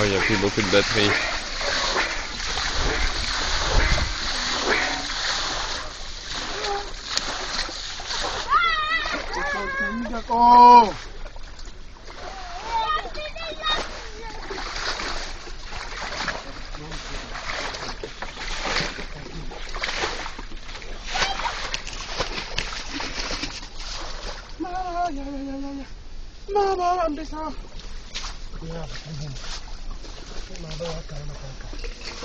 Oh, il y a plus beaucoup de batterie. Oh どうなったらかいか。